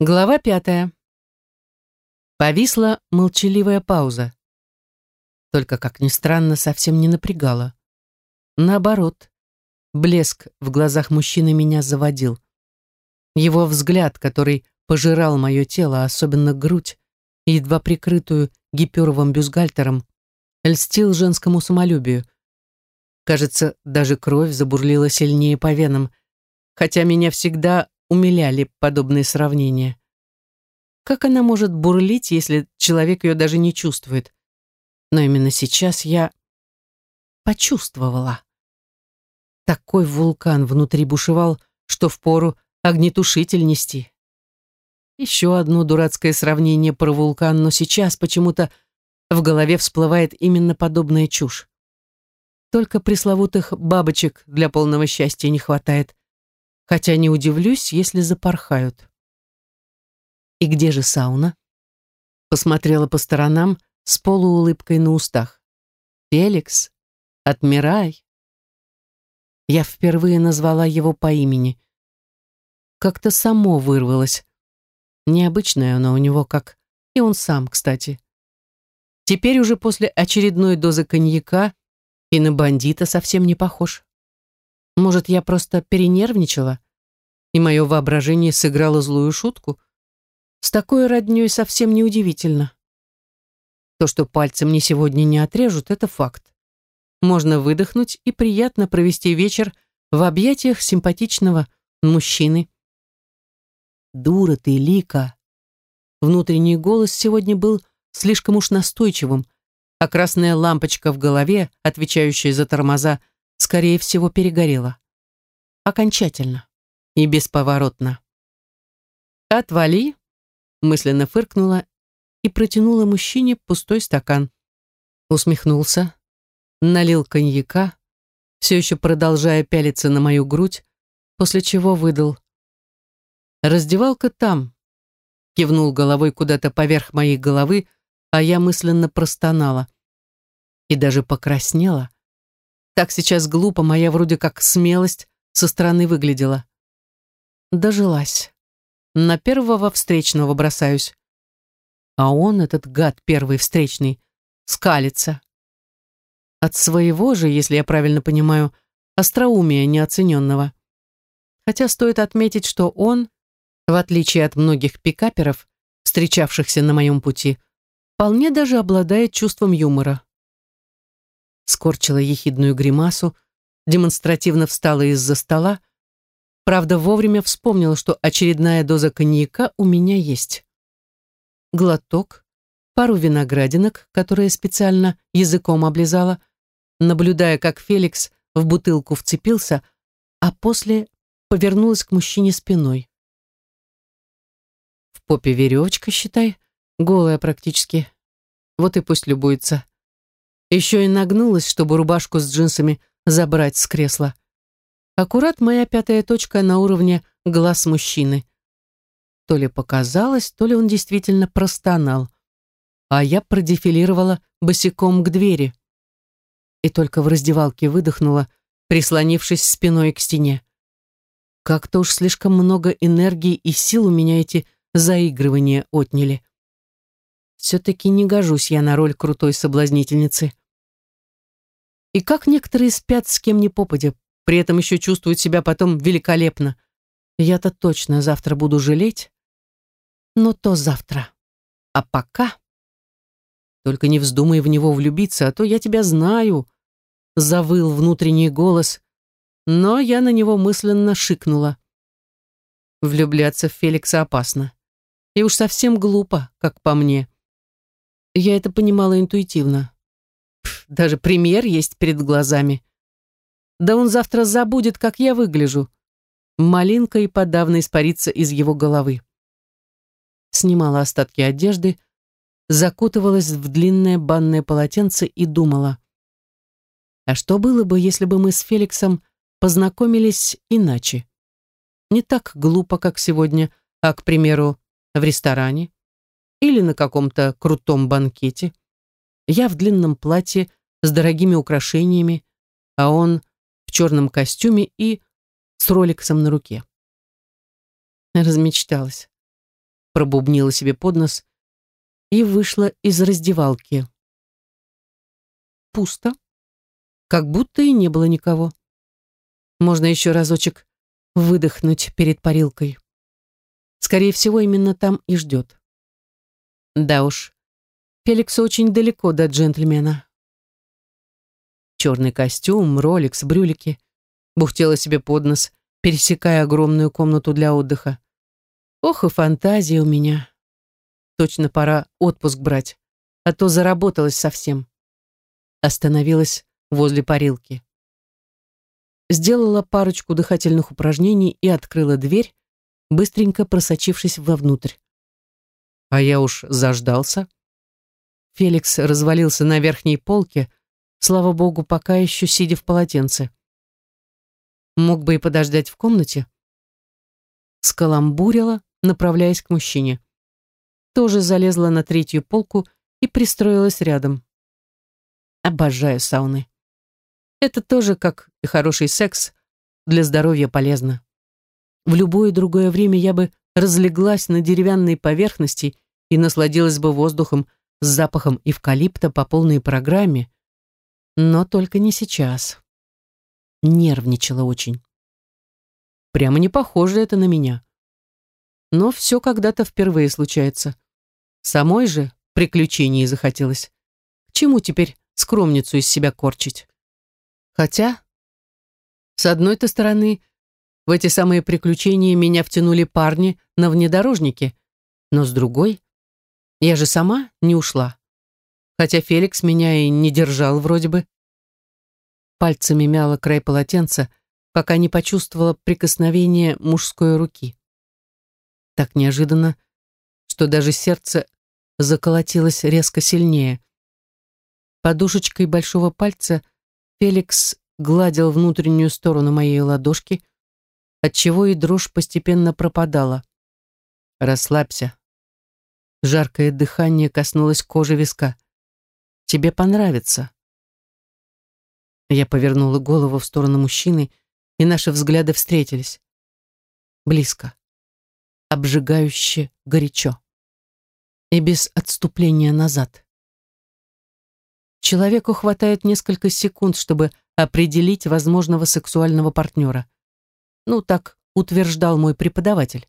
Глава пятая. Повисла молчаливая пауза. Только, как ни странно, совсем не напрягала. Наоборот, блеск в глазах мужчины меня заводил. Его взгляд, который пожирал мое тело, особенно грудь, едва прикрытую гиперовым бюстгальтером, льстил женскому самолюбию. Кажется, даже кровь забурлила сильнее по венам, хотя меня всегда умиляли подобные сравнения. Как она может бурлить, если человек ее даже не чувствует? Но именно сейчас я почувствовала. Такой вулкан внутри бушевал, что впору огнетушитель нести. Еще одно дурацкое сравнение про вулкан, но сейчас почему-то в голове всплывает именно подобная чушь. Только пресловутых бабочек для полного счастья не хватает хотя не удивлюсь, если запорхают. «И где же сауна?» Посмотрела по сторонам с полуулыбкой на устах. «Феликс, отмирай!» Я впервые назвала его по имени. Как-то само вырвалось. Необычное оно у него, как и он сам, кстати. Теперь уже после очередной дозы коньяка и на бандита совсем не похож. Может, я просто перенервничала, и мое воображение сыграло злую шутку? С такой роднёй совсем не удивительно. То, что пальцем мне сегодня не отрежут, это факт. Можно выдохнуть и приятно провести вечер в объятиях симпатичного мужчины. «Дура ты, Лика!» Внутренний голос сегодня был слишком уж настойчивым, а красная лампочка в голове, отвечающая за тормоза, скорее всего, перегорела. Окончательно и бесповоротно. «Отвали!» — мысленно фыркнула и протянула мужчине пустой стакан. Усмехнулся, налил коньяка, все еще продолжая пялиться на мою грудь, после чего выдал. «Раздевалка там», — кивнул головой куда-то поверх моей головы, а я мысленно простонала. И даже покраснела. Так сейчас глупо моя вроде как смелость со стороны выглядела. Дожилась. На первого встречного бросаюсь. А он, этот гад первый встречный, скалится. От своего же, если я правильно понимаю, остроумия неоцененного. Хотя стоит отметить, что он, в отличие от многих пикаперов, встречавшихся на моем пути, вполне даже обладает чувством юмора скорчила ехидную гримасу, демонстративно встала из-за стола, правда, вовремя вспомнила, что очередная доза коньяка у меня есть. Глоток, пару виноградинок, которые специально языком облизала, наблюдая, как Феликс в бутылку вцепился, а после повернулась к мужчине спиной. В попе веревочка, считай, голая практически. Вот и пусть любуется. Еще и нагнулась, чтобы рубашку с джинсами забрать с кресла. Аккурат моя пятая точка на уровне глаз мужчины. То ли показалось, то ли он действительно простонал. А я продефилировала босиком к двери. И только в раздевалке выдохнула, прислонившись спиной к стене. Как-то уж слишком много энергии и сил у меня эти заигрывания отняли. Все-таки не гожусь я на роль крутой соблазнительницы. И как некоторые спят с кем ни попадя, при этом еще чувствуют себя потом великолепно. Я-то точно завтра буду жалеть, но то завтра. А пока... Только не вздумай в него влюбиться, а то я тебя знаю, завыл внутренний голос, но я на него мысленно шикнула. Влюбляться в Феликса опасно. И уж совсем глупо, как по мне. Я это понимала интуитивно даже пример есть перед глазами. Да он завтра забудет, как я выгляжу. Малинка и подавно испарится из его головы. Снимала остатки одежды, закутывалась в длинное банное полотенце и думала. А что было бы, если бы мы с Феликсом познакомились иначе? Не так глупо, как сегодня, а, к примеру, в ресторане или на каком-то крутом банкете. Я в длинном платье с дорогими украшениями, а он в черном костюме и с роликсом на руке. Размечталась. пробубнила себе под нос и вышла из раздевалки. Пусто. Как будто и не было никого. Можно еще разочек выдохнуть перед парилкой. Скорее всего, именно там и ждет. Да уж, Феликс очень далеко до джентльмена. Черный костюм, роликс, брюлики. Бухтела себе под нос, пересекая огромную комнату для отдыха. Ох и фантазия у меня. Точно пора отпуск брать, а то заработалась совсем. Остановилась возле парилки. Сделала парочку дыхательных упражнений и открыла дверь, быстренько просочившись вовнутрь. А я уж заждался. Феликс развалился на верхней полке, слава богу, пока еще сидя в полотенце. Мог бы и подождать в комнате. Скаламбурила, направляясь к мужчине. Тоже залезла на третью полку и пристроилась рядом. Обожаю сауны. Это тоже, как и хороший секс, для здоровья полезно. В любое другое время я бы разлеглась на деревянной поверхности и насладилась бы воздухом с запахом эвкалипта по полной программе, но только не сейчас. Нервничала очень. Прямо не похоже это на меня но все когда-то впервые случается. Самой же приключений захотелось. К чему теперь скромницу из себя корчить? Хотя, с одной-то стороны, в эти самые приключения меня втянули парни на внедорожнике, но с другой, я же сама не ушла. Хотя Феликс меня и не держал вроде бы. Пальцами мяла край полотенца, пока не почувствовала прикосновение мужской руки так неожиданно, что даже сердце заколотилось резко сильнее. Подушечкой большого пальца Феликс гладил внутреннюю сторону моей ладошки, отчего и дрожь постепенно пропадала. «Расслабься». Жаркое дыхание коснулось кожи виска. «Тебе понравится». Я повернула голову в сторону мужчины, и наши взгляды встретились. Близко обжигающе горячо. И без отступления назад. Человеку хватает несколько секунд, чтобы определить возможного сексуального партнера. Ну, так утверждал мой преподаватель.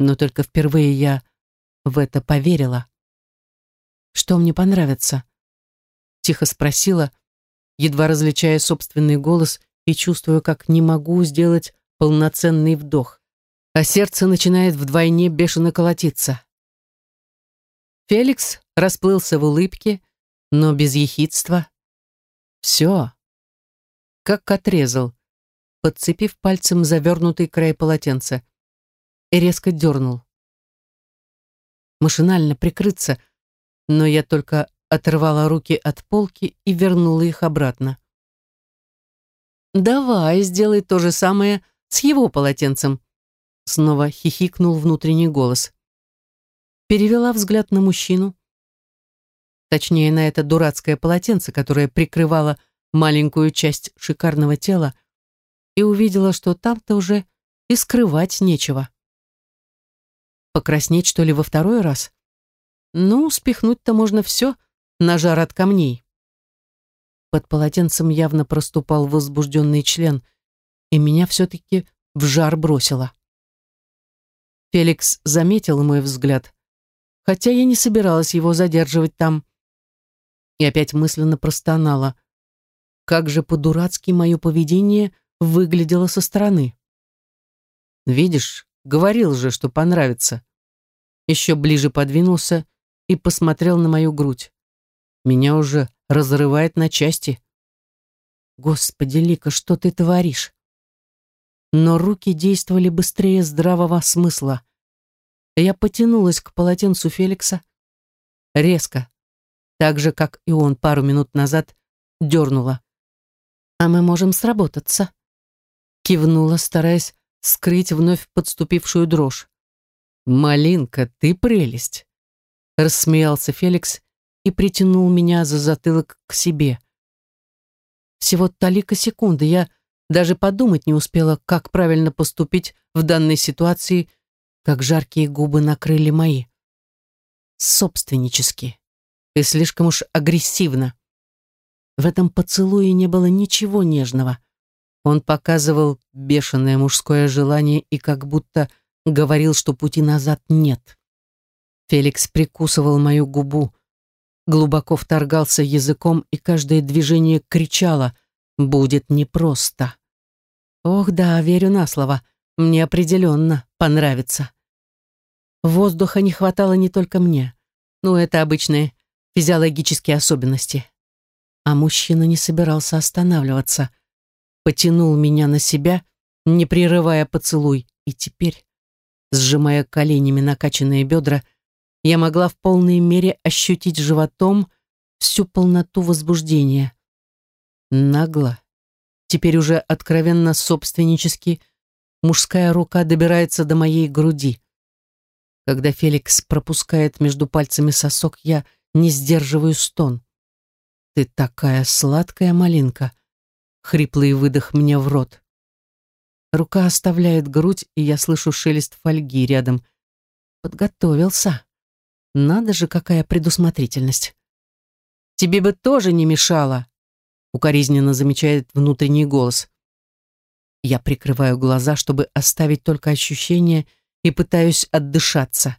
Но только впервые я в это поверила. «Что мне понравится?» Тихо спросила, едва различая собственный голос и чувствуя, как не могу сделать полноценный вдох а сердце начинает вдвойне бешено колотиться. Феликс расплылся в улыбке, но без ехидства. Все. Как отрезал, подцепив пальцем завернутый край полотенца, и резко дернул. Машинально прикрыться, но я только оторвала руки от полки и вернула их обратно. «Давай, сделай то же самое с его полотенцем», Снова хихикнул внутренний голос. Перевела взгляд на мужчину. Точнее, на это дурацкое полотенце, которое прикрывало маленькую часть шикарного тела, и увидела, что там-то уже и скрывать нечего. Покраснеть, что ли, во второй раз? Ну, спихнуть-то можно все на жар от камней. Под полотенцем явно проступал возбужденный член, и меня все-таки в жар бросило. Феликс заметил мой взгляд, хотя я не собиралась его задерживать там. И опять мысленно простонала. Как же по-дурацки мое поведение выглядело со стороны. «Видишь, говорил же, что понравится». Еще ближе подвинулся и посмотрел на мою грудь. Меня уже разрывает на части. Господи, Лика, что ты творишь? но руки действовали быстрее здравого смысла. Я потянулась к полотенцу Феликса резко, так же, как и он пару минут назад дернула. «А мы можем сработаться», — кивнула, стараясь скрыть вновь подступившую дрожь. «Малинка, ты прелесть!» — рассмеялся Феликс и притянул меня за затылок к себе. Всего талика секунды я даже подумать не успела, как правильно поступить в данной ситуации, как жаркие губы накрыли мои. Собственнически и слишком уж агрессивно. В этом поцелуе не было ничего нежного. Он показывал бешеное мужское желание и как будто говорил, что пути назад нет. Феликс прикусывал мою губу, глубоко вторгался языком, и каждое движение кричало «Будет непросто». Ох да, верю на слово, мне определенно понравится. Воздуха не хватало не только мне. Ну, это обычные физиологические особенности. А мужчина не собирался останавливаться. Потянул меня на себя, не прерывая поцелуй, и теперь, сжимая коленями накачанные бедра, я могла в полной мере ощутить животом всю полноту возбуждения. Нагло, теперь уже откровенно собственнически, мужская рука добирается до моей груди. Когда Феликс пропускает между пальцами сосок, я не сдерживаю стон. «Ты такая сладкая малинка!» Хриплый выдох мне в рот. Рука оставляет грудь, и я слышу шелест фольги рядом. Подготовился. Надо же, какая предусмотрительность. «Тебе бы тоже не мешало!» Укоризненно замечает внутренний голос. Я прикрываю глаза, чтобы оставить только ощущение, и пытаюсь отдышаться.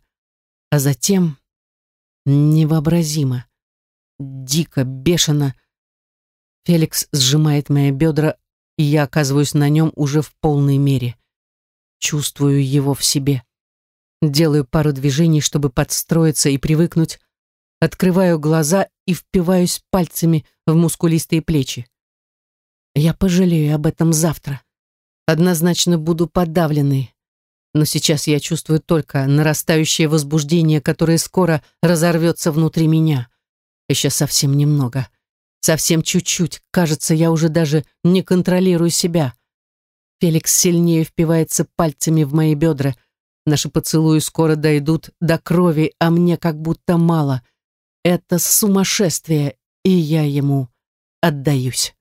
А затем невообразимо, дико, бешено. Феликс сжимает мои бедра, и я оказываюсь на нем уже в полной мере. Чувствую его в себе. Делаю пару движений, чтобы подстроиться и привыкнуть. Открываю глаза и впиваюсь пальцами в мускулистые плечи. Я пожалею об этом завтра. Однозначно буду подавленной, но сейчас я чувствую только нарастающее возбуждение, которое скоро разорвется внутри меня. Еще совсем немного. Совсем чуть-чуть. Кажется, я уже даже не контролирую себя. Феликс сильнее впивается пальцами в мои бедра. Наши поцелуи скоро дойдут до крови, а мне как будто мало. Это сумасшествие, и я ему отдаюсь.